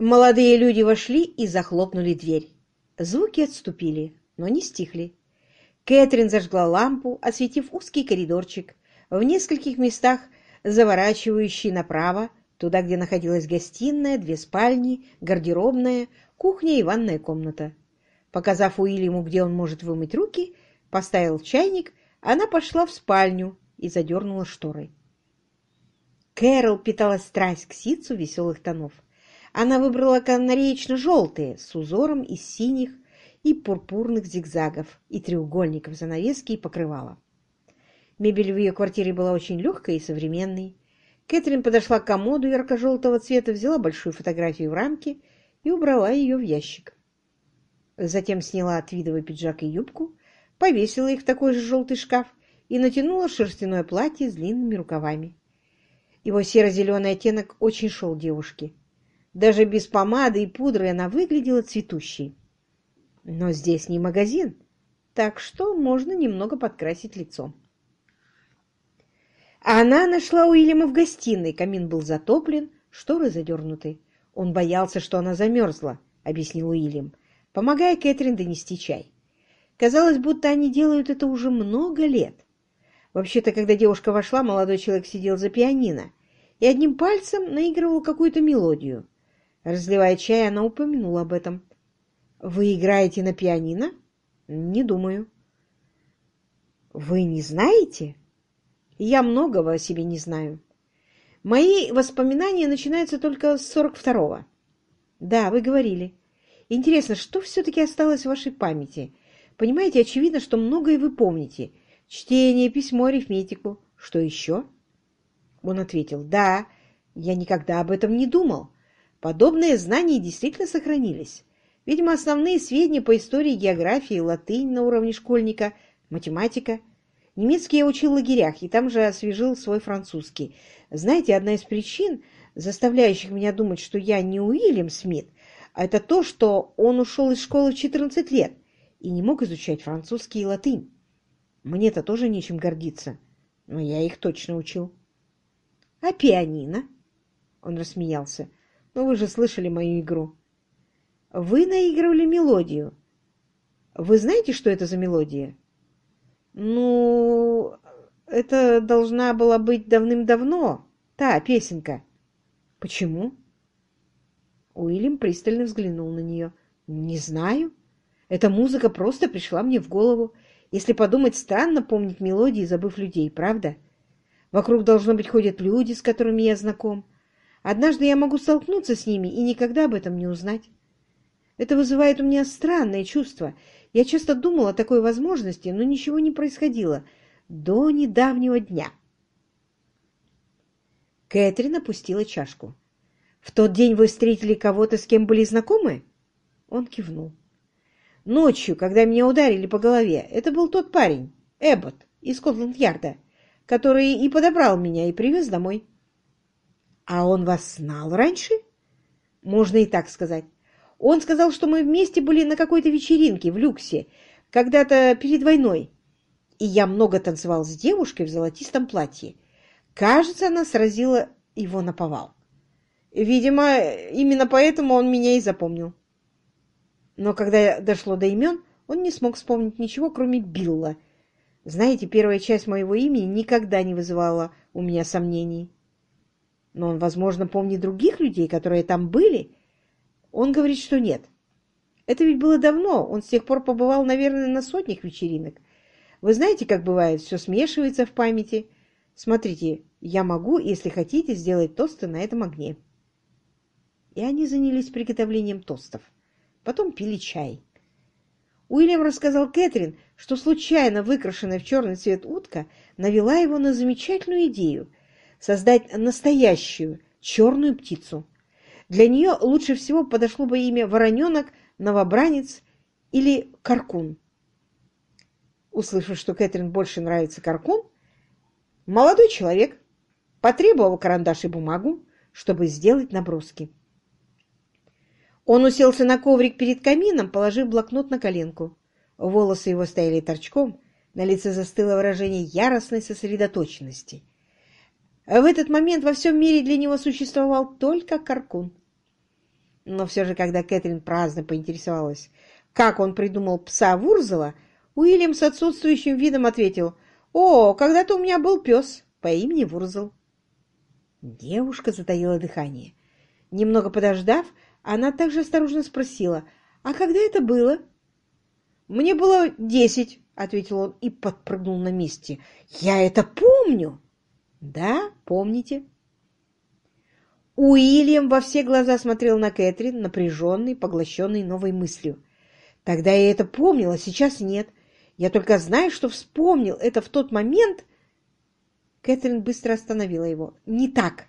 Молодые люди вошли и захлопнули дверь. Звуки отступили, но не стихли. Кэтрин зажгла лампу, осветив узкий коридорчик, в нескольких местах заворачивающий направо, туда, где находилась гостиная, две спальни, гардеробная, кухня и ванная комната. Показав Уильяму, где он может вымыть руки, поставил чайник, она пошла в спальню и задернула шторы. Кэрол питала страсть к ситцу веселых тонов. Она выбрала канареечно-желтые с узором из синих и пурпурных зигзагов и треугольников занавески и покрывала. Мебель в ее квартире была очень легкой и современной. Кэтрин подошла к комоду ярко-желтого цвета, взяла большую фотографию в рамке и убрала ее в ящик. Затем сняла твидовый пиджак и юбку, повесила их в такой же желтый шкаф и натянула шерстяное платье с длинными рукавами. Его серо-зеленый оттенок очень шел девушке. Даже без помады и пудры она выглядела цветущей. Но здесь не магазин, так что можно немного подкрасить лицо. Она нашла Уильяма в гостиной, камин был затоплен, шторы задернуты. Он боялся, что она замерзла, объяснил Уильям, помогая Кэтрин донести чай. Казалось, будто они делают это уже много лет. Вообще-то, когда девушка вошла, молодой человек сидел за пианино и одним пальцем наигрывал какую-то мелодию. Разливая чай, она упомянула об этом. «Вы играете на пианино?» «Не думаю». «Вы не знаете?» «Я многого о себе не знаю. Мои воспоминания начинаются только с сорок второго». «Да, вы говорили. Интересно, что все-таки осталось в вашей памяти? Понимаете, очевидно, что многое вы помните. Чтение, письмо, арифметику. Что еще?» Он ответил, «Да, я никогда об этом не думал. Подобные знания действительно сохранились. Видимо, основные сведения по истории, географии, латынь на уровне школьника, математика. Немецкий я учил в лагерях, и там же освежил свой французский. Знаете, одна из причин, заставляющих меня думать, что я не Уильям Смит, это то, что он ушел из школы в 14 лет и не мог изучать французский и латынь. Мне-то тоже нечем гордиться, но я их точно учил. — А пианино? — он рассмеялся. Ну, вы же слышали мою игру. Вы наигрывали мелодию. Вы знаете, что это за мелодия? Ну, это должна была быть давным-давно. Та песенка. Почему? Уильям пристально взглянул на нее. Не знаю. Эта музыка просто пришла мне в голову. Если подумать, странно помнить мелодии, забыв людей, правда? Вокруг, должно быть, ходят люди, с которыми я знаком. Однажды я могу столкнуться с ними и никогда об этом не узнать. Это вызывает у меня странное чувство. Я часто думал о такой возможности, но ничего не происходило до недавнего дня. Кэтрин опустила чашку. «В тот день вы встретили кого-то, с кем были знакомы?» Он кивнул. «Ночью, когда меня ударили по голове, это был тот парень, Эббот, из Скотланд-Ярда, который и подобрал меня и привез домой». А он вас знал раньше? Можно и так сказать. Он сказал, что мы вместе были на какой-то вечеринке в люксе, когда-то перед войной. И я много танцевал с девушкой в золотистом платье. Кажется, она сразила его на повал. Видимо, именно поэтому он меня и запомнил. Но когда дошло до имен, он не смог вспомнить ничего, кроме Билла. Знаете, первая часть моего имени никогда не вызывала у меня сомнений. Но он, возможно, помнит других людей, которые там были. Он говорит, что нет. Это ведь было давно. Он с тех пор побывал, наверное, на сотнях вечеринок. Вы знаете, как бывает, все смешивается в памяти. Смотрите, я могу, если хотите, сделать тосты на этом огне. И они занялись приготовлением тостов. Потом пили чай. Уильям рассказал Кэтрин, что случайно выкрашенная в черный цвет утка навела его на замечательную идею — создать настоящую черную птицу. Для нее лучше всего подошло бы имя Вороненок, Новобранец или Каркун. Услышав, что Кэтрин больше нравится Каркун, молодой человек потребовал карандаш и бумагу, чтобы сделать наброски. Он уселся на коврик перед камином, положив блокнот на коленку. Волосы его стояли торчком, на лице застыло выражение яростной сосредоточенности. В этот момент во всем мире для него существовал только Каркун. Но все же, когда Кэтрин праздно поинтересовалась, как он придумал пса Вурзела, Уильям с отсутствующим видом ответил, «О, когда-то у меня был пес по имени Вурзел». Девушка затаила дыхание. Немного подождав, она также осторожно спросила, «А когда это было?» «Мне было десять», — ответил он и подпрыгнул на месте. «Я это помню!» «Да, помните». Уильям во все глаза смотрел на Кэтрин, напряженный, поглощенный новой мыслью. «Тогда я это помнила, сейчас нет. Я только знаю, что вспомнил это в тот момент...» Кэтрин быстро остановила его. «Не так.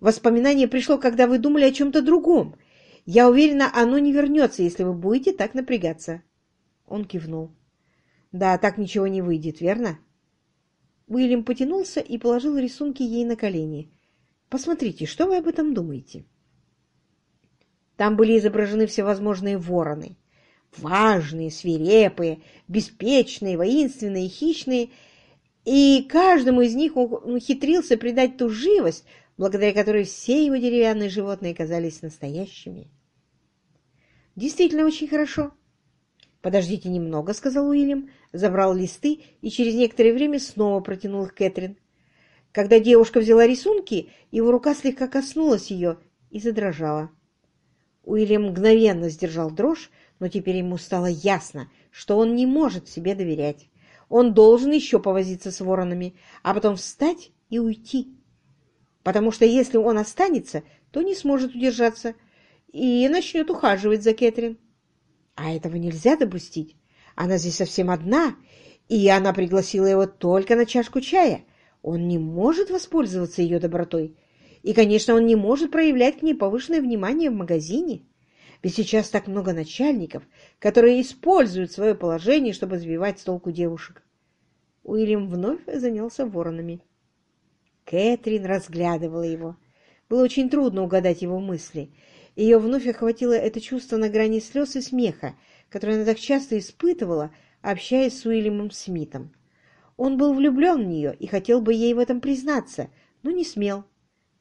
Воспоминание пришло, когда вы думали о чем-то другом. Я уверена, оно не вернется, если вы будете так напрягаться». Он кивнул. «Да, так ничего не выйдет, верно?» Уильям потянулся и положил рисунки ей на колени. Посмотрите, что вы об этом думаете? Там были изображены всевозможные вороны. Важные, свирепые, беспечные, воинственные, хищные. И каждому из них ухитрился придать ту живость, благодаря которой все его деревянные животные казались настоящими. Действительно очень хорошо. «Подождите немного», — сказал Уильям, забрал листы и через некоторое время снова протянул их Кэтрин. Когда девушка взяла рисунки, его рука слегка коснулась ее и задрожала. Уильям мгновенно сдержал дрожь, но теперь ему стало ясно, что он не может себе доверять. Он должен еще повозиться с воронами, а потом встать и уйти. Потому что если он останется, то не сможет удержаться и начнет ухаживать за Кэтрин. А этого нельзя допустить. Она здесь совсем одна, и она пригласила его только на чашку чая — он не может воспользоваться ее добротой. И, конечно, он не может проявлять к ней повышенное внимание в магазине. Ведь сейчас так много начальников, которые используют свое положение, чтобы сбивать с толку девушек. Уильям вновь занялся воронами. Кэтрин разглядывала его. Было очень трудно угадать его мысли. Ее вновь охватило это чувство на грани слез и смеха, которое она так часто испытывала, общаясь с Уильямом Смитом. Он был влюблен в нее и хотел бы ей в этом признаться, но не смел,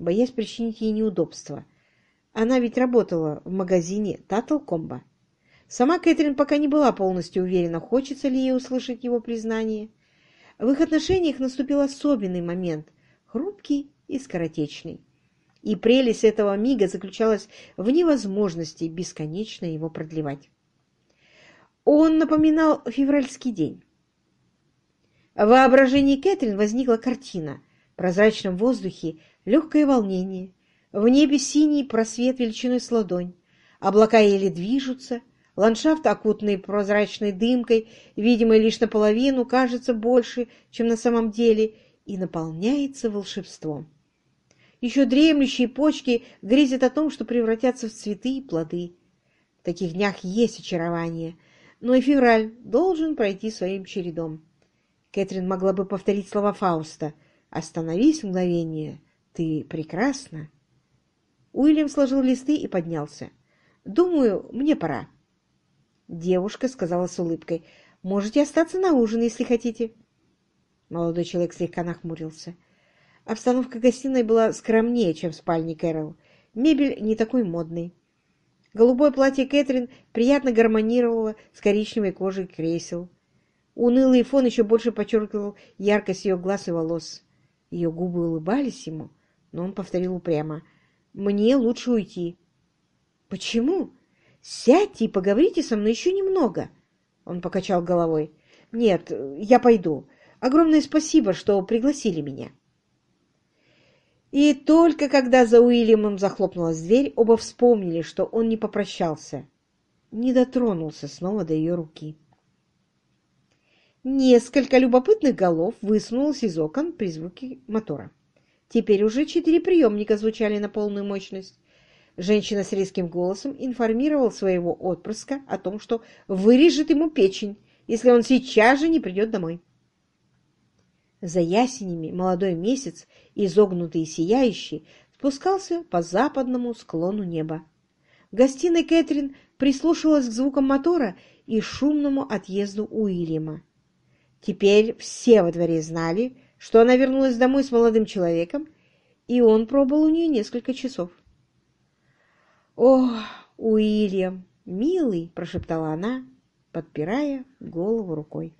боясь причинить ей неудобства. Она ведь работала в магазине Татл Комбо. Сама Кэтрин пока не была полностью уверена, хочется ли ей услышать его признание. В их отношениях наступил особенный момент, хрупкий и скоротечный. И прелесть этого мига заключалась в невозможности бесконечно его продлевать. Он напоминал февральский день. В воображении Кэтрин возникла картина. В прозрачном воздухе легкое волнение, в небе синий просвет величиной с ладонь, облака еле движутся, ландшафт, окутанный прозрачной дымкой, видимый лишь наполовину, кажется больше, чем на самом деле, и наполняется волшебством. Еще дремлющие почки грезят о том, что превратятся в цветы и плоды. В таких днях есть очарование, но и февраль должен пройти своим чередом. Кэтрин могла бы повторить слова Фауста. «Остановись мгновение. Ты прекрасна». Уильям сложил листы и поднялся. «Думаю, мне пора». Девушка сказала с улыбкой. «Можете остаться на ужин, если хотите». Молодой человек слегка нахмурился. Обстановка гостиной была скромнее, чем в спальне Кэрол. Мебель не такой модной. Голубое платье Кэтрин приятно гармонировало с коричневой кожей кресел. Унылый фон еще больше подчеркивал яркость ее глаз и волос. Ее губы улыбались ему, но он повторил упрямо. «Мне лучше уйти». «Почему? Сядьте и поговорите со мной еще немного». Он покачал головой. «Нет, я пойду. Огромное спасибо, что пригласили меня». И только когда за Уильямом захлопнулась дверь, оба вспомнили, что он не попрощался, не дотронулся снова до ее руки. Несколько любопытных голов высунулось из окон при звуке мотора. Теперь уже четыре приемника звучали на полную мощность. Женщина с резким голосом информировала своего отпрыска о том, что вырежет ему печень, если он сейчас же не придет домой. За ясенями молодой месяц, изогнутый и сияющий, спускался по западному склону неба. В гостиной Кэтрин прислушивалась к звукам мотора и шумному отъезду Уильяма. Теперь все во дворе знали, что она вернулась домой с молодым человеком, и он пробыл у нее несколько часов. «О, Уильям, милый!» — прошептала она, подпирая голову рукой.